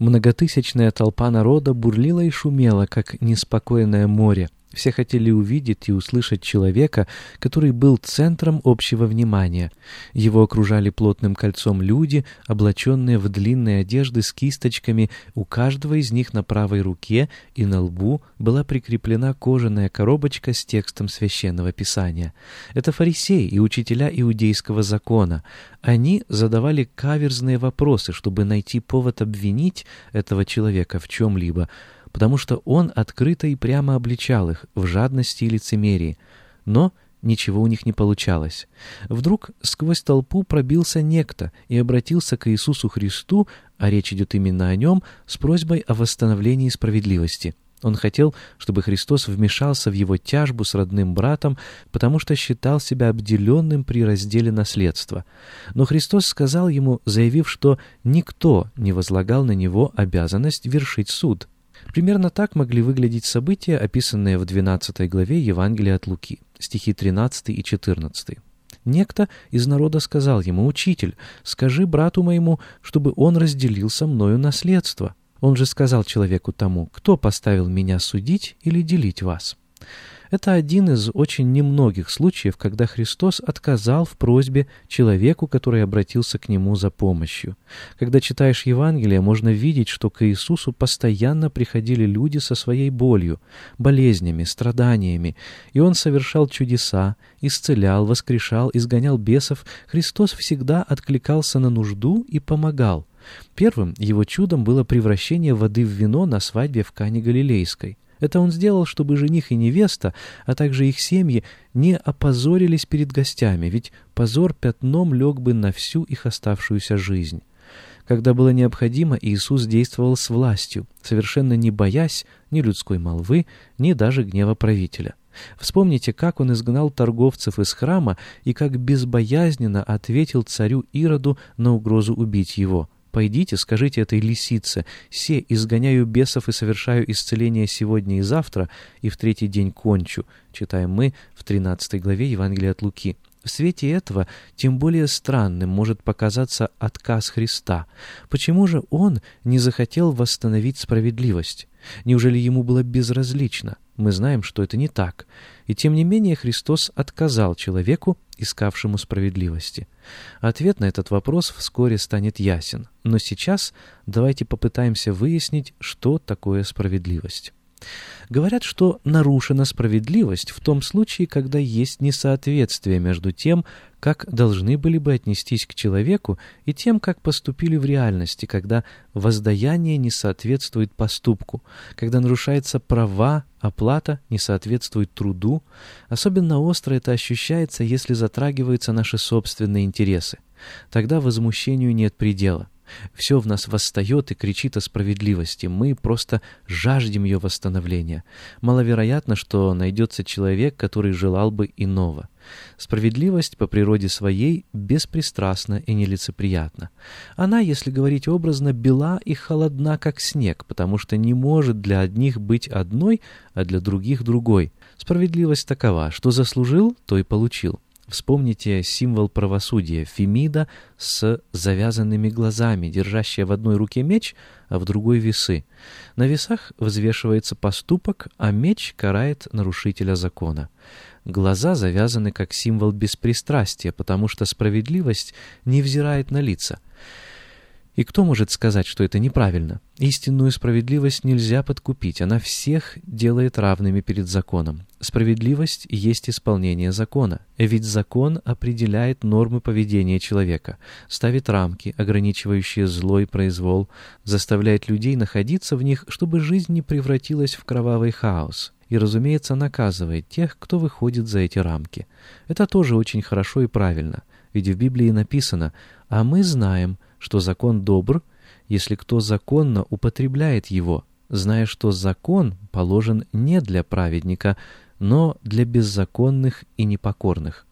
Многотысячная толпа народа бурлила и шумела, как неспокойное море. Все хотели увидеть и услышать человека, который был центром общего внимания. Его окружали плотным кольцом люди, облаченные в длинные одежды с кисточками, у каждого из них на правой руке и на лбу была прикреплена кожаная коробочка с текстом священного писания. Это фарисеи и учителя иудейского закона. Они задавали каверзные вопросы, чтобы найти повод обвинить этого человека в чем-либо, потому что он открыто и прямо обличал их в жадности и лицемерии. Но ничего у них не получалось. Вдруг сквозь толпу пробился некто и обратился к Иисусу Христу, а речь идет именно о нем, с просьбой о восстановлении справедливости. Он хотел, чтобы Христос вмешался в его тяжбу с родным братом, потому что считал себя обделенным при разделе наследства. Но Христос сказал ему, заявив, что никто не возлагал на него обязанность вершить суд. Примерно так могли выглядеть события, описанные в 12 главе Евангелия от Луки, стихи 13 и 14. Некто из народа сказал ему, «Учитель, скажи брату моему, чтобы он разделил со мною наследство». Он же сказал человеку тому, «Кто поставил меня судить или делить вас?» Это один из очень немногих случаев, когда Христос отказал в просьбе человеку, который обратился к Нему за помощью. Когда читаешь Евангелие, можно видеть, что к Иисусу постоянно приходили люди со своей болью, болезнями, страданиями, и Он совершал чудеса, исцелял, воскрешал, изгонял бесов. Христос всегда откликался на нужду и помогал. Первым его чудом было превращение воды в вино на свадьбе в Кане Галилейской. Это он сделал, чтобы жених и невеста, а также их семьи, не опозорились перед гостями, ведь позор пятном лег бы на всю их оставшуюся жизнь. Когда было необходимо, Иисус действовал с властью, совершенно не боясь ни людской молвы, ни даже гнева правителя. Вспомните, как он изгнал торговцев из храма и как безбоязненно ответил царю Ироду на угрозу убить его – Пойдите, скажите этой лисице, «Се, изгоняю бесов и совершаю исцеление сегодня и завтра, и в третий день кончу», читаем мы в 13 главе Евангелия от Луки. В свете этого тем более странным может показаться отказ Христа. Почему же Он не захотел восстановить справедливость? Неужели Ему было безразлично? Мы знаем, что это не так. И тем не менее Христос отказал человеку, искавшему справедливости. Ответ на этот вопрос вскоре станет ясен. Но сейчас давайте попытаемся выяснить, что такое справедливость. Говорят, что нарушена справедливость в том случае, когда есть несоответствие между тем, как должны были бы отнестись к человеку, и тем, как поступили в реальности, когда воздаяние не соответствует поступку, когда нарушается права, оплата не соответствует труду. Особенно остро это ощущается, если затрагиваются наши собственные интересы. Тогда возмущению нет предела. Все в нас восстает и кричит о справедливости. Мы просто жаждем ее восстановления. Маловероятно, что найдется человек, который желал бы иного. Справедливость по природе своей беспристрастна и нелицеприятна. Она, если говорить образно, бела и холодна, как снег, потому что не может для одних быть одной, а для других другой. Справедливость такова, что заслужил, то и получил. Вспомните символ правосудия — Фемида с завязанными глазами, держащая в одной руке меч, а в другой — весы. На весах взвешивается поступок, а меч карает нарушителя закона. Глаза завязаны как символ беспристрастия, потому что справедливость не взирает на лица — и кто может сказать, что это неправильно? Истинную справедливость нельзя подкупить, она всех делает равными перед законом. Справедливость есть исполнение закона, ведь закон определяет нормы поведения человека, ставит рамки, ограничивающие злой произвол, заставляет людей находиться в них, чтобы жизнь не превратилась в кровавый хаос и, разумеется, наказывает тех, кто выходит за эти рамки. Это тоже очень хорошо и правильно, ведь в Библии написано «А мы знаем, что закон добр, если кто законно употребляет его, зная, что закон положен не для праведника, но для беззаконных и непокорных.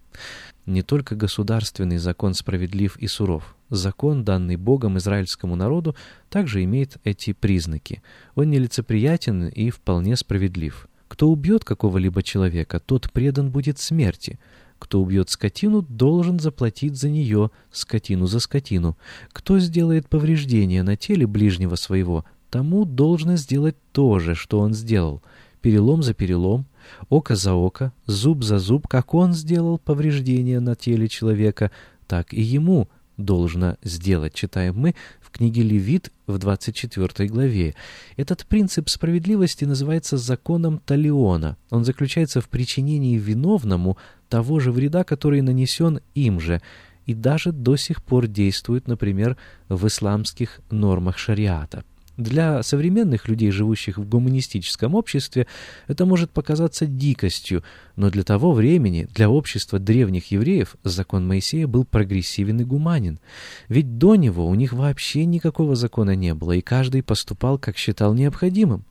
Не только государственный закон справедлив и суров. Закон, данный Богом израильскому народу, также имеет эти признаки. Он нелицеприятен и вполне справедлив. Кто убьет какого-либо человека, тот предан будет смерти. Кто убьет скотину, должен заплатить за нее скотину за скотину. Кто сделает повреждение на теле ближнего своего, тому должно сделать то же, что он сделал. Перелом за перелом, око за око, зуб за зуб, как он сделал повреждение на теле человека, так и ему должно сделать, читаем мы в книге Левит в 24 главе. Этот принцип справедливости называется законом Талиона. Он заключается в причинении виновному того же вреда, который нанесен им же, и даже до сих пор действует, например, в исламских нормах шариата. Для современных людей, живущих в гуманистическом обществе, это может показаться дикостью, но для того времени, для общества древних евреев, закон Моисея был прогрессивен и гуманен. Ведь до него у них вообще никакого закона не было, и каждый поступал, как считал необходимым.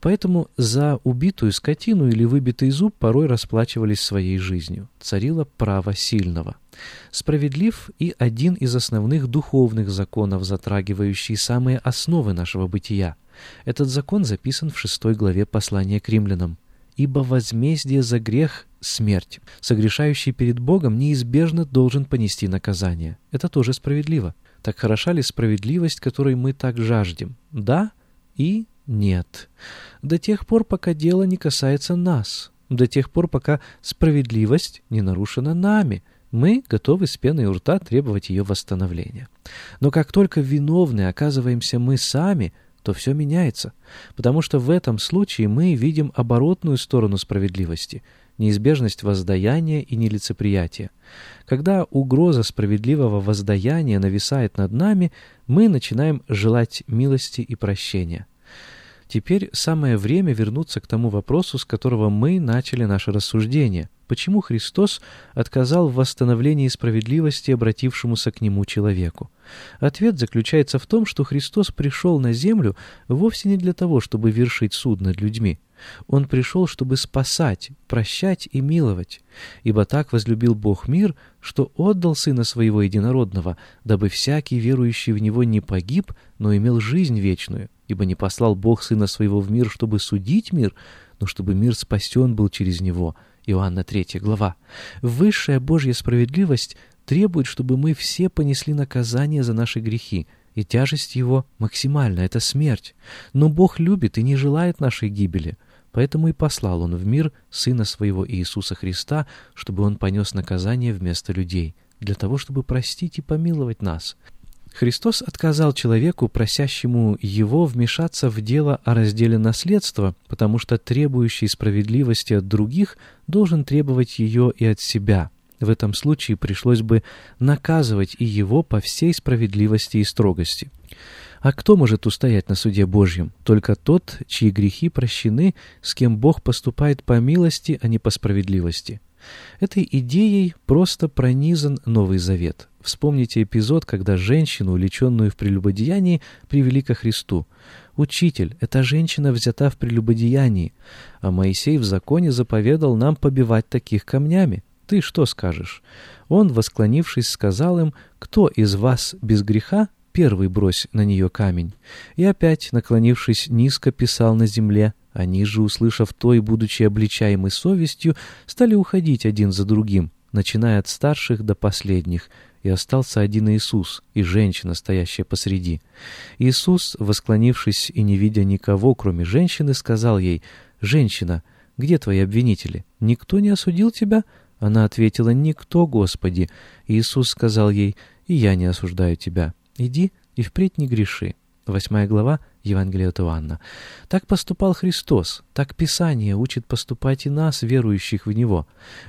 Поэтому за убитую скотину или выбитый зуб порой расплачивались своей жизнью. Царило право сильного. Справедлив и один из основных духовных законов, затрагивающий самые основы нашего бытия. Этот закон записан в шестой главе послания к римлянам. «Ибо возмездие за грех — смерть. Согрешающий перед Богом неизбежно должен понести наказание». Это тоже справедливо. Так хороша ли справедливость, которой мы так жаждем? Да и нет. До тех пор, пока дело не касается нас. До тех пор, пока справедливость не нарушена нами — мы готовы с пеной у рта требовать ее восстановления. Но как только виновны оказываемся мы сами, то все меняется, потому что в этом случае мы видим оборотную сторону справедливости, неизбежность воздаяния и нелицеприятия. Когда угроза справедливого воздаяния нависает над нами, мы начинаем желать милости и прощения. Теперь самое время вернуться к тому вопросу, с которого мы начали наше рассуждение – Почему Христос отказал в восстановлении справедливости обратившемуся к Нему человеку? Ответ заключается в том, что Христос пришел на землю вовсе не для того, чтобы вершить суд над людьми. Он пришел, чтобы спасать, прощать и миловать. Ибо так возлюбил Бог мир, что отдал Сына Своего Единородного, дабы всякий верующий в Него не погиб, но имел жизнь вечную. Ибо не послал Бог Сына Своего в мир, чтобы судить мир, но чтобы мир спасен был через Него». Иоанна 3 глава. Высшая Божья справедливость требует, чтобы мы все понесли наказание за наши грехи, и тяжесть его максимальна — это смерть. Но Бог любит и не желает нашей гибели, поэтому и послал Он в мир Сына Своего Иисуса Христа, чтобы Он понес наказание вместо людей, для того, чтобы простить и помиловать нас. Христос отказал человеку, просящему его вмешаться в дело о разделе наследства, потому что требующий справедливости от других должен требовать ее и от себя. В этом случае пришлось бы наказывать и его по всей справедливости и строгости. А кто может устоять на суде Божьем? Только тот, чьи грехи прощены, с кем Бог поступает по милости, а не по справедливости. Этой идеей просто пронизан Новый Завет. Вспомните эпизод, когда женщину, увлеченную в прелюбодеянии, привели ко Христу. «Учитель, эта женщина взята в прелюбодеянии, а Моисей в законе заповедал нам побивать таких камнями. Ты что скажешь?» Он, восклонившись, сказал им, «Кто из вас без греха, первый брось на нее камень». И опять, наклонившись низко, писал на земле, они же, услышав то и будучи обличаемы совестью, стали уходить один за другим. начиная от старших до последних, и остался один Иисус и женщина, стоящая посреди. Иисус, восклонившись и не видя никого, кроме женщины, сказал ей, «Женщина, где твои обвинители? Никто не осудил тебя?» Она ответила, «Никто, Господи». Иисус сказал ей, «И я не осуждаю тебя. Иди и впредь не греши». Восьмая глава Евангелия от Иоанна. Так поступал Христос, так Писание учит поступать и нас, верующих в Него.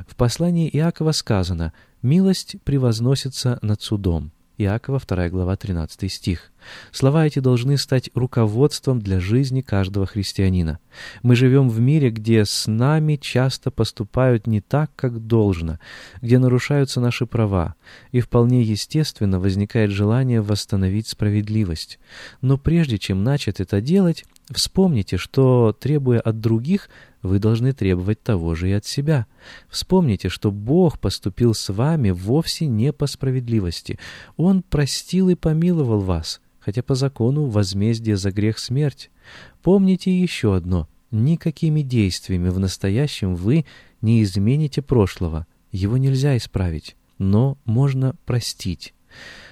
В послании Иакова сказано «Милость превозносится над судом». Иакова, 2 глава, 13 стих. Слова эти должны стать руководством для жизни каждого христианина. Мы живем в мире, где с нами часто поступают не так, как должно, где нарушаются наши права, и вполне естественно возникает желание восстановить справедливость. Но прежде чем начать это делать, вспомните, что, требуя от других, вы должны требовать того же и от себя. Вспомните, что Бог поступил с вами вовсе не по справедливости. Он простил и помиловал вас, хотя по закону возмездие за грех смерть. Помните еще одно. Никакими действиями в настоящем вы не измените прошлого. Его нельзя исправить, но можно простить.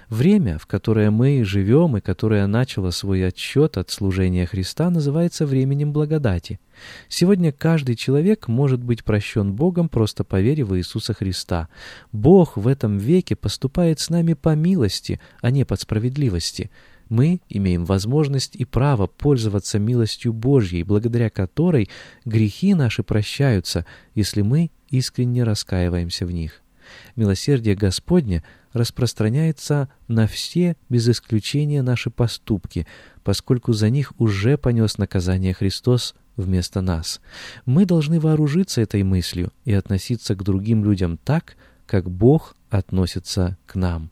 Время, в которое мы живем и которое начало свой отсчет от служения Христа, называется временем благодати. Сегодня каждый человек может быть прощен Богом, просто поверив в Иисуса Христа. Бог в этом веке поступает с нами по милости, а не по справедливости. Мы имеем возможность и право пользоваться милостью Божьей, благодаря которой грехи наши прощаются, если мы искренне раскаиваемся в них. Милосердие Господне распространяется на все, без исключения, наши поступки, поскольку за них уже понес наказание Христос вместо нас. Мы должны вооружиться этой мыслью и относиться к другим людям так, как Бог относится к нам.